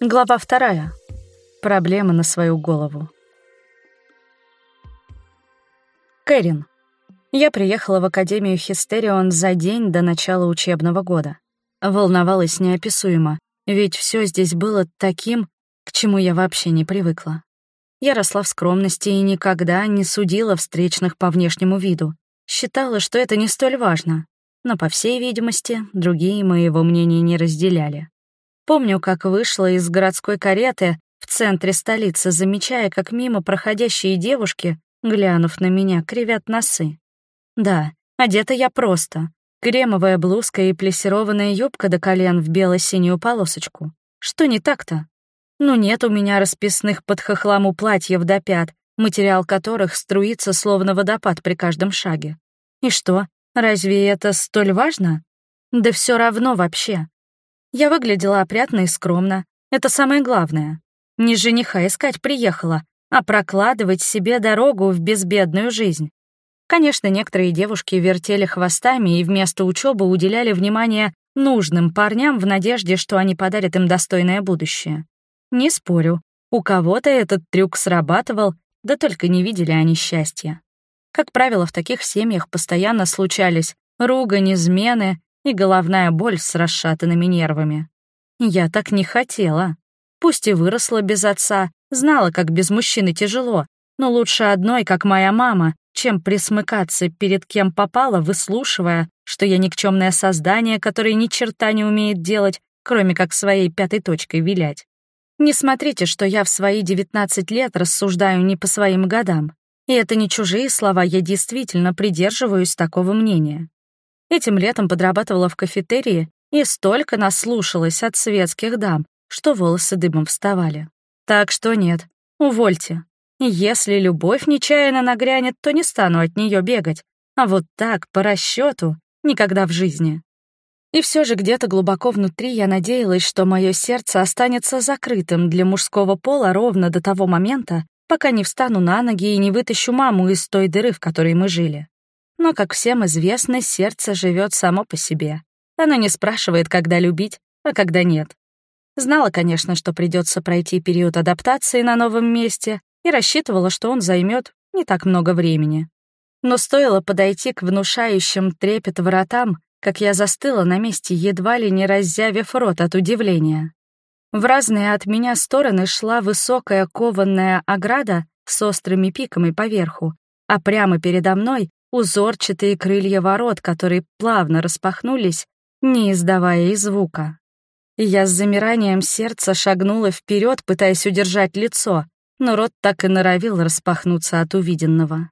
Глава вторая. Проблема на свою голову. Кэрин. Я приехала в Академию Хистерион за день до начала учебного года. Волновалась неописуемо, ведь все здесь было таким, к чему я вообще не привыкла. Я росла в скромности и никогда не судила встречных по внешнему виду. Считала, что это не столь важно, но, по всей видимости, другие моего мнения не разделяли. Помню, как вышла из городской кареты в центре столицы, замечая, как мимо проходящие девушки, глянув на меня, кривят носы. Да, одета я просто. Кремовая блузка и плессированная юбка до колен в бело-синюю полосочку. Что не так-то? Ну нет у меня расписных под хохламу платьев до пят, материал которых струится словно водопад при каждом шаге. И что, разве это столь важно? Да все равно вообще. Я выглядела опрятно и скромно. Это самое главное. Не жениха искать приехала, а прокладывать себе дорогу в безбедную жизнь. Конечно, некоторые девушки вертели хвостами и вместо учебы уделяли внимание нужным парням в надежде, что они подарят им достойное будущее. Не спорю, у кого-то этот трюк срабатывал, да только не видели они счастья. Как правило, в таких семьях постоянно случались ругань, измены и головная боль с расшатанными нервами. Я так не хотела. Пусть и выросла без отца, знала, как без мужчины тяжело, но лучше одной, как моя мама, чем присмыкаться перед кем попало, выслушивая, что я никчемное создание, которое ни черта не умеет делать, кроме как своей пятой точкой вилять. Не смотрите, что я в свои 19 лет рассуждаю не по своим годам. И это не чужие слова, я действительно придерживаюсь такого мнения. Этим летом подрабатывала в кафетерии и столько наслушалась от светских дам, что волосы дымом вставали. Так что нет, увольте. Если любовь нечаянно нагрянет, то не стану от нее бегать. А вот так, по расчету, никогда в жизни. И все же где-то глубоко внутри я надеялась, что мое сердце останется закрытым для мужского пола ровно до того момента, пока не встану на ноги и не вытащу маму из той дыры, в которой мы жили. Но, как всем известно, сердце живет само по себе. Оно не спрашивает, когда любить, а когда нет. Знала, конечно, что придется пройти период адаптации на новом месте и рассчитывала, что он займет не так много времени. Но стоило подойти к внушающим трепет воротам, как я застыла на месте, едва ли не раззявив рот от удивления. В разные от меня стороны шла высокая кованная ограда с острыми пиками поверху, а прямо передо мной узорчатые крылья ворот, которые плавно распахнулись, не издавая и звука. Я с замиранием сердца шагнула вперед, пытаясь удержать лицо, но рот так и норовил распахнуться от увиденного.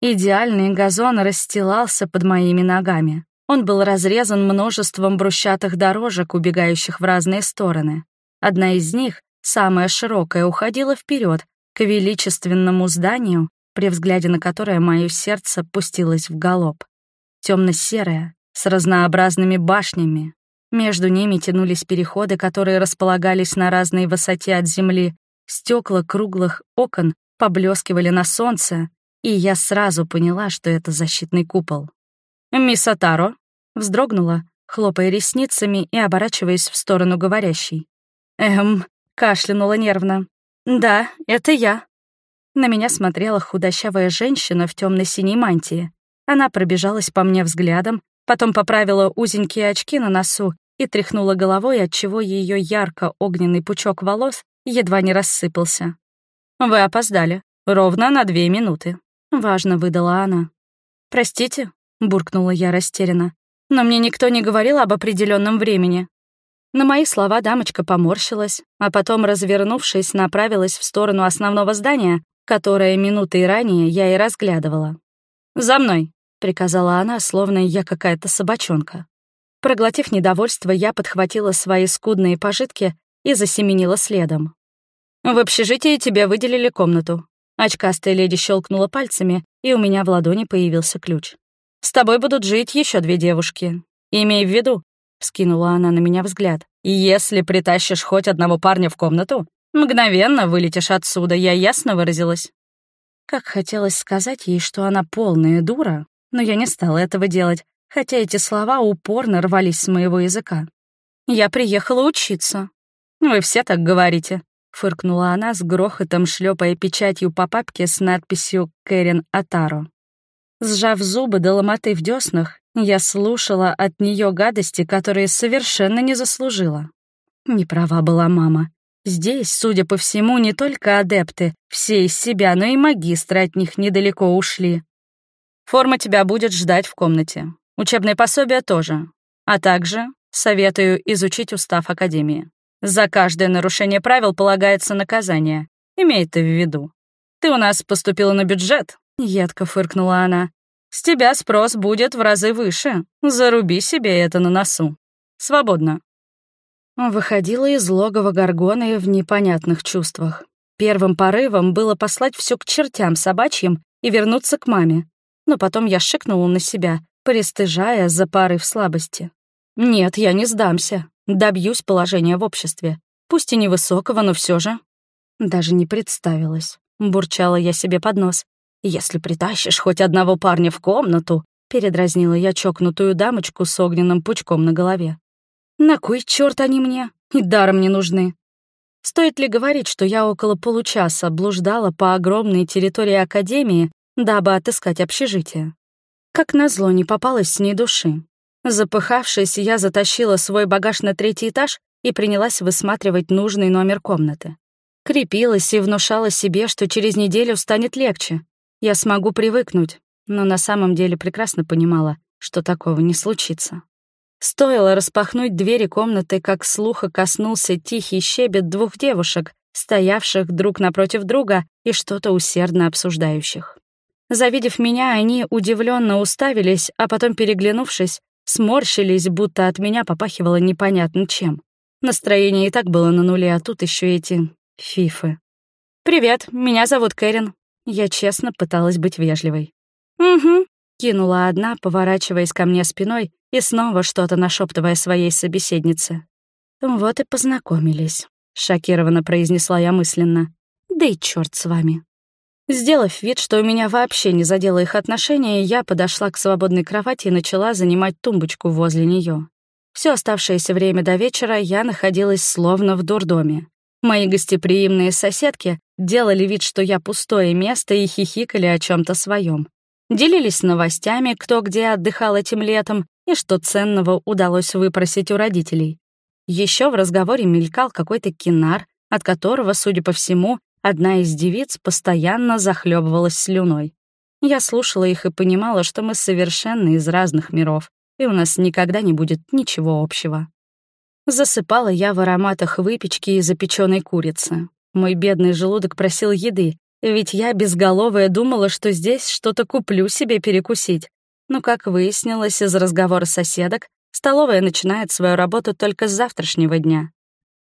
Идеальный газон расстилался под моими ногами. Он был разрезан множеством брусчатых дорожек, убегающих в разные стороны. Одна из них, самая широкая, уходила вперед к величественному зданию, при взгляде на которое мое сердце пустилось в галоп. Темно-серое, с разнообразными башнями. Между ними тянулись переходы, которые располагались на разной высоте от земли. Стекла круглых окон поблескивали на солнце, и я сразу поняла, что это защитный купол. «Мисс Атаро», — вздрогнула, хлопая ресницами и оборачиваясь в сторону говорящей. «Эм», — кашлянула нервно. «Да, это я». На меня смотрела худощавая женщина в темно синей мантии. Она пробежалась по мне взглядом, потом поправила узенькие очки на носу и тряхнула головой, отчего ее ярко-огненный пучок волос едва не рассыпался. «Вы опоздали. Ровно на две минуты», — важно выдала она. «Простите», — буркнула я растерянно, «но мне никто не говорил об определенном времени». На мои слова дамочка поморщилась, а потом, развернувшись, направилась в сторону основного здания, которое минутой ранее я и разглядывала. «За мной!» — приказала она, словно я какая-то собачонка. Проглотив недовольство, я подхватила свои скудные пожитки и засеменила следом. «В общежитии тебе выделили комнату». Очкастая леди щелкнула пальцами, и у меня в ладони появился ключ. «С тобой будут жить еще две девушки. Имей в виду», — вскинула она на меня взгляд, «если притащишь хоть одного парня в комнату, Мгновенно вылетишь отсюда, я ясно выразилась. Как хотелось сказать ей, что она полная дура, но я не стала этого делать, хотя эти слова упорно рвались с моего языка. Я приехала учиться. «Вы все так говорите», — фыркнула она с грохотом, шлепая печатью по папке с надписью «Кэрин Атаро». Сжав зубы до ломоты в деснах, я слушала от нее гадости, которые совершенно не заслужила. Не права была мама. Здесь, судя по всему, не только адепты, все из себя, но и магистры от них недалеко ушли. Форма тебя будет ждать в комнате. Учебное пособие тоже. А также советую изучить устав Академии. За каждое нарушение правил полагается наказание. Имей это в виду. Ты у нас поступила на бюджет, — едко фыркнула она. С тебя спрос будет в разы выше. Заруби себе это на носу. Свободно. Выходила из логова Гаргоны в непонятных чувствах. Первым порывом было послать все к чертям собачьим и вернуться к маме. Но потом я шикнула на себя, пристыжая за порыв слабости. Нет, я не сдамся. Добьюсь положения в обществе. Пусть и невысокого, но все же. Даже не представилась. Бурчала я себе под нос. Если притащишь хоть одного парня в комнату, передразнила я чокнутую дамочку с огненным пучком на голове. На кой черт они мне? И даром не нужны. Стоит ли говорить, что я около получаса блуждала по огромной территории Академии, дабы отыскать общежитие? Как назло, не попалась с ней души. Запыхавшись, я затащила свой багаж на третий этаж и принялась высматривать нужный номер комнаты. Крепилась и внушала себе, что через неделю станет легче. Я смогу привыкнуть, но на самом деле прекрасно понимала, что такого не случится. Стоило распахнуть двери комнаты, как слуха коснулся тихий щебет двух девушек, стоявших друг напротив друга и что-то усердно обсуждающих. Завидев меня, они удивленно уставились, а потом, переглянувшись, сморщились, будто от меня попахивало непонятно чем. Настроение и так было на нуле, а тут еще эти фифы. «Привет, меня зовут Кэрин». Я честно пыталась быть вежливой. «Угу», — кинула одна, поворачиваясь ко мне спиной и снова что-то нашептывая своей собеседнице. «Вот и познакомились», — шокированно произнесла я мысленно. «Да и черт с вами». Сделав вид, что у меня вообще не задело их отношения, я подошла к свободной кровати и начала занимать тумбочку возле нее. Все оставшееся время до вечера я находилась словно в дурдоме. Мои гостеприимные соседки делали вид, что я пустое место, и хихикали о чем то своем. Делились новостями, кто где отдыхал этим летом, и что ценного удалось выпросить у родителей. Еще в разговоре мелькал какой-то кинар, от которого, судя по всему, одна из девиц постоянно захлебывалась слюной. Я слушала их и понимала, что мы совершенно из разных миров, и у нас никогда не будет ничего общего. Засыпала я в ароматах выпечки и запеченной курицы. Мой бедный желудок просил еды, ведь я безголовая думала, что здесь что-то куплю себе перекусить, но, как выяснилось из разговора соседок, столовая начинает свою работу только с завтрашнего дня.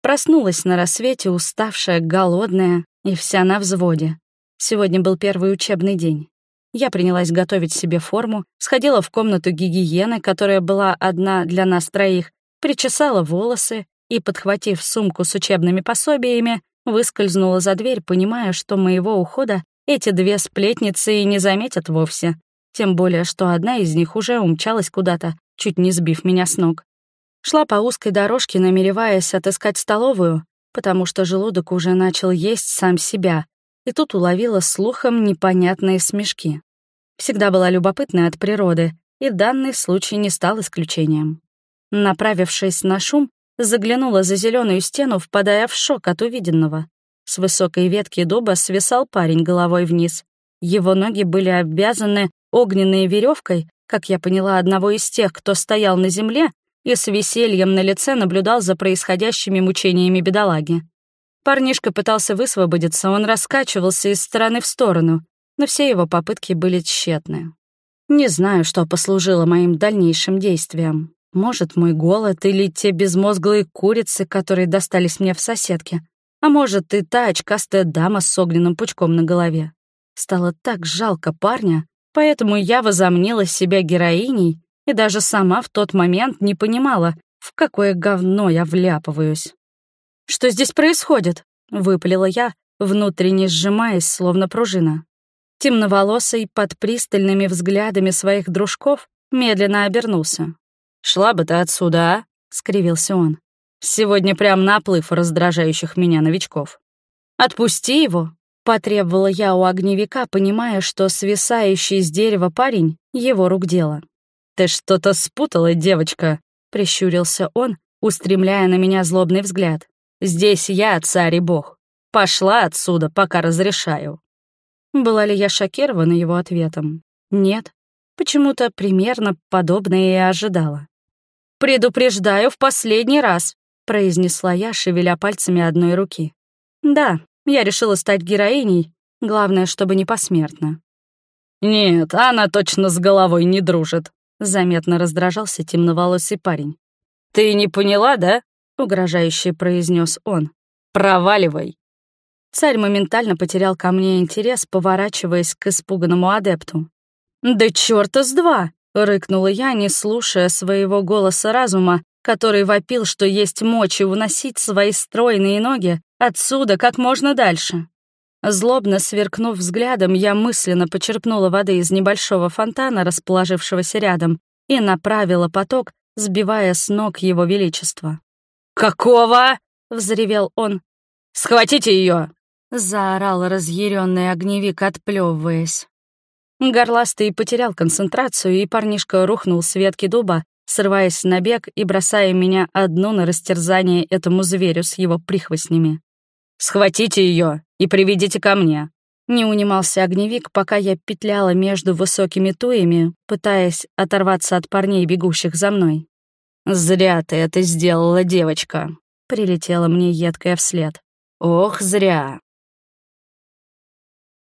Проснулась на рассвете, уставшая, голодная и вся на взводе. Сегодня был первый учебный день. Я принялась готовить себе форму, сходила в комнату гигиены, которая была одна для нас троих, причесала волосы и, подхватив сумку с учебными пособиями, выскользнула за дверь, понимая, что моего ухода эти две сплетницы и не заметят вовсе, тем более, что одна из них уже умчалась куда-то, чуть не сбив меня с ног. Шла по узкой дорожке, намереваясь отыскать столовую, потому что желудок уже начал есть сам себя, и тут уловила слухом непонятные смешки. Всегда была любопытной от природы, и данный случай не стал исключением. Направившись на шум, заглянула за зеленую стену, впадая в шок от увиденного. С высокой ветки дуба свисал парень головой вниз. Его ноги были обвязаны огненной веревкой, как я поняла, одного из тех, кто стоял на земле и с весельем на лице наблюдал за происходящими мучениями бедолаги. Парнишка пытался высвободиться, он раскачивался из стороны в сторону, но все его попытки были тщетны. Не знаю, что послужило моим дальнейшим действиям. Может, мой голод или те безмозглые курицы, которые достались мне в соседке. А может, и та очкастая дама с огненным пучком на голове. Стало так жалко парня, Поэтому я возомнила себя героиней и даже сама в тот момент не понимала, в какое говно я вляпываюсь. «Что здесь происходит?» — выпалила я, внутренне сжимаясь, словно пружина. Темноволосый, под пристальными взглядами своих дружков, медленно обернулся. «Шла бы ты отсюда, а?» — скривился он. Сегодня прям наплыв раздражающих меня новичков. «Отпусти его!» — потребовала я у огневика, понимая, что свисающий с дерева парень — его рук дело. «Ты что-то спутала, девочка!» — прищурился он, устремляя на меня злобный взгляд. «Здесь я, царь и бог. Пошла отсюда, пока разрешаю». Была ли я шокирована его ответом? Нет. Почему-то примерно подобное и ожидала. «Предупреждаю в последний раз», — произнесла я, шевеля пальцами одной руки. «Да, я решила стать героиней, главное, чтобы не посмертно». «Нет, она точно с головой не дружит», — заметно раздражался темноволосый парень. «Ты не поняла, да?» — угрожающе произнес он. «Проваливай!» Царь моментально потерял ко мне интерес, поворачиваясь к испуганному адепту. «Да чёрта с два!» — рыкнула я, не слушая своего голоса разума, который вопил, что есть мочь и уносить свои стройные ноги отсюда как можно дальше. Злобно сверкнув взглядом, я мысленно почерпнула воды из небольшого фонтана, расположившегося рядом, и направила поток, сбивая с ног его величество. «Какого?» — взревел он. «Схватите ее! заорал разъяренный огневик, отплевываясь. Горластый потерял концентрацию, и парнишка рухнул с ветки дуба, срываясь на бег и бросая меня одну на растерзание этому зверю с его прихвостнями. «Схватите ее и приведите ко мне!» Не унимался огневик, пока я петляла между высокими туями, пытаясь оторваться от парней, бегущих за мной. «Зря ты это сделала, девочка!» — прилетела мне едкая вслед. «Ох, зря!»